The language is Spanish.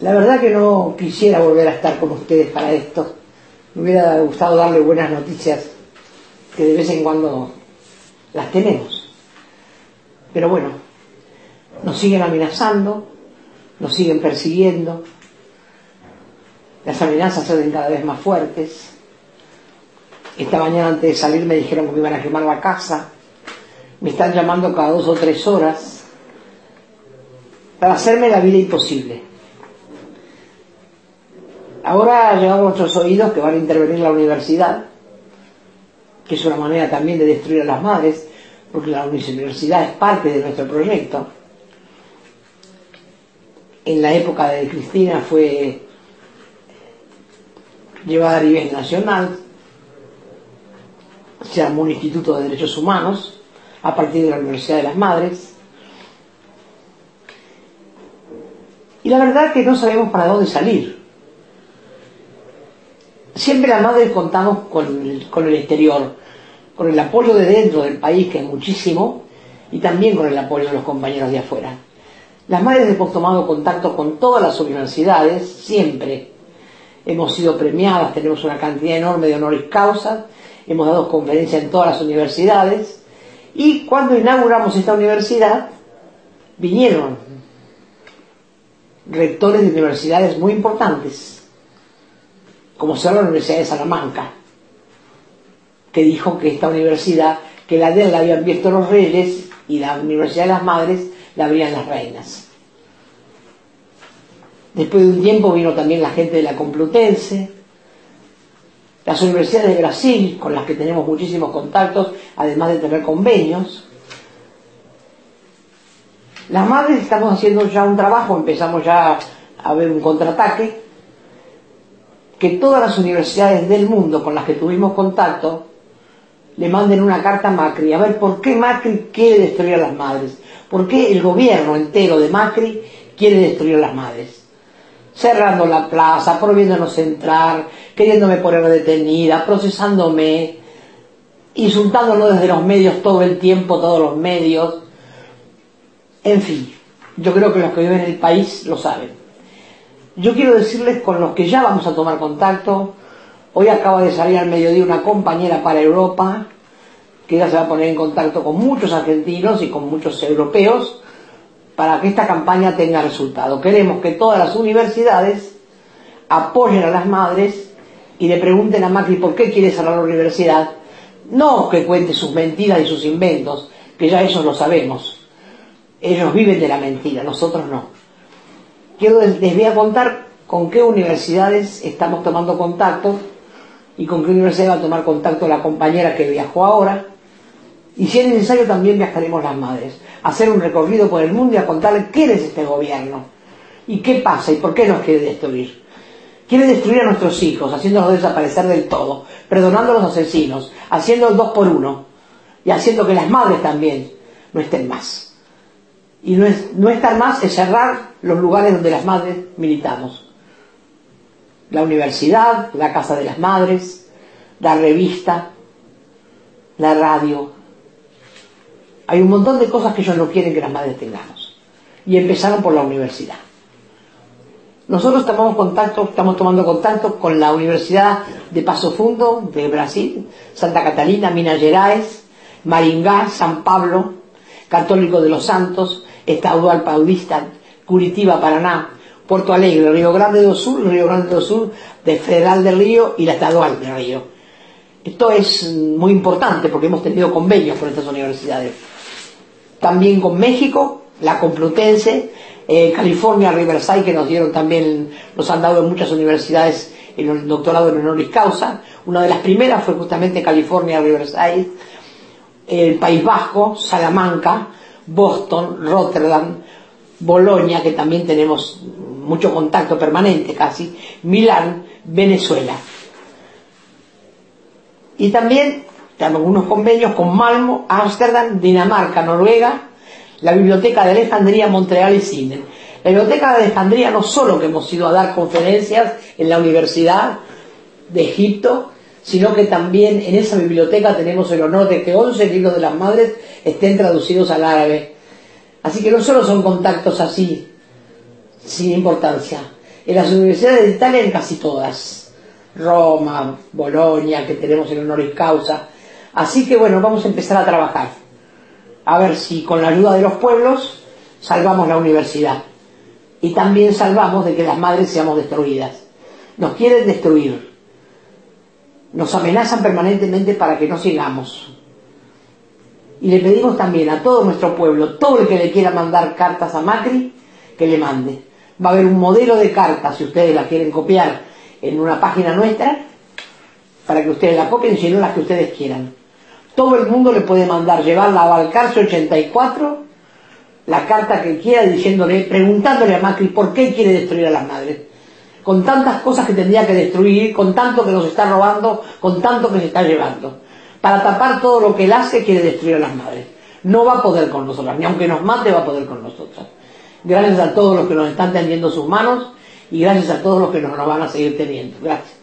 La verdad que no quisiera volver a estar con ustedes para esto. Me hubiera gustado darle buenas noticias que de vez en cuando las tenemos. Pero bueno, nos siguen amenazando, nos siguen persiguiendo, las amenazas se cada vez más fuertes. Esta mañana antes de salir me dijeron que me iban a quemar la casa. Me están llamando cada dos o tres horas para hacerme la vida imposible. Ahora ha llegado a nuestros oídos que van a intervenir la universidad, que es una manera también de destruir a las madres, porque la universidad es parte de nuestro proyecto. En la época de Cristina fue llevada a nivel nacional, se armó un instituto de derechos humanos a partir de la Universidad de las Madres. Y la verdad es que no sabemos para dónde salir. Siempre las madres contamos con el, con el exterior, con el apoyo de dentro del país, que es muchísimo, y también con el apoyo de los compañeros de afuera. Las madres hemos tomado contacto con todas las universidades, siempre. Hemos sido premiadas, tenemos una cantidad enorme de honoris causa, hemos dado conferencias en todas las universidades, y cuando inauguramos esta universidad, vinieron rectores de universidades muy importantes, como será la Universidad de Salamanca, que dijo que esta universidad, que la de él la habían visto los reyes y la Universidad de las Madres la abrían las reinas. Después de un tiempo vino también la gente de la Complutense, las universidades de Brasil, con las que tenemos muchísimos contactos, además de tener convenios. Las madres estamos haciendo ya un trabajo, empezamos ya a ver un contraataque, que todas las universidades del mundo con las que tuvimos contacto le manden una carta a Macri, a ver por qué Macri quiere destruir a las madres, por qué el gobierno entero de Macri quiere destruir a las madres. Cerrando la plaza, prohibiéndonos entrar, queriéndome poner detenida, procesándome, insultándonos desde los medios todo el tiempo, todos los medios. En fin, yo creo que los que viven en el país lo saben. Yo quiero decirles con los que ya vamos a tomar contacto, hoy acaba de salir al mediodía una compañera para Europa, que ya se va a poner en contacto con muchos argentinos y con muchos europeos, para que esta campaña tenga resultado. Queremos que todas las universidades apoyen a las madres y le pregunten a Macri por qué quiere cerrar la universidad. No que cuente sus mentiras y sus inventos, que ya ellos lo sabemos. Ellos viven de la mentira, nosotros no. Quiero, les voy a contar con qué universidades estamos tomando contacto y con qué universidad va a tomar contacto la compañera que viajó ahora. Y si es necesario también viajaremos las madres, a hacer un recorrido por el mundo y a contarle qué es este gobierno y qué pasa y por qué nos quiere destruir. Quiere destruir a nuestros hijos, haciéndolos desaparecer del todo, perdonando a los asesinos, haciendo dos por uno y haciendo que las madres también no estén más. Y no, es, no más es cerrar los lugares donde las madres militamos. La universidad, la casa de las madres, la revista, la radio. Hay un montón de cosas que ellos no quieren que las madres tengamos. Y empezaron por la universidad. Nosotros tomamos contacto, estamos tomando contacto con la Universidad de Paso Fundo de Brasil, Santa Catalina, Minas Gerais, Maringá, San Pablo, Católico de los Santos, Estadual Paulista, Curitiba, Paraná, Puerto Alegre, Río Grande do Sul, Río Grande do Sul, de Federal del Río y la Estadual del Río. Esto es muy importante porque hemos tenido convenios con estas universidades. También con México, la Complutense, eh, California, Riverside, que nos dieron también, nos han dado en muchas universidades el doctorado en honoris causa. Una de las primeras fue justamente California, Riverside, el País Vasco, Salamanca, Boston, Rotterdam, Bolonia, que también tenemos mucho contacto permanente casi, Milán, Venezuela. Y también tenemos unos convenios con Malmo, Ámsterdam, Dinamarca, Noruega, la Biblioteca de Alejandría, Montreal y Sydney. La Biblioteca de Alejandría no solo que hemos ido a dar conferencias en la Universidad de Egipto, sino que también en esa biblioteca tenemos el honor de que 11 libros de las madres estén traducidos al árabe. Así que no solo son contactos así, sin importancia. En las universidades de Italia, en casi todas. Roma, Bolonia, que tenemos el honoris causa. Así que bueno, vamos a empezar a trabajar. A ver si con la ayuda de los pueblos salvamos la universidad. Y también salvamos de que las madres seamos destruidas. Nos quieren destruir. Nos amenazan permanentemente para que no sigamos. Y le pedimos también a todo nuestro pueblo, todo el que le quiera mandar cartas a Macri, que le mande. Va a haber un modelo de cartas, si ustedes la quieren copiar en una página nuestra, para que ustedes la copien, si no las que ustedes quieran. Todo el mundo le puede mandar, llevarla a Balcarce 84, la carta que quiera, diciéndole, preguntándole a Macri por qué quiere destruir a las madres. Con tantas cosas que tendría que destruir, con tanto que nos está robando, con tanto que se está llevando. Para tapar todo lo que él hace, quiere destruir a las madres. No va a poder con nosotras, ni aunque nos mate, va a poder con nosotras. Gracias a todos los que nos están tendiendo sus manos y gracias a todos los que nos van a seguir teniendo. Gracias.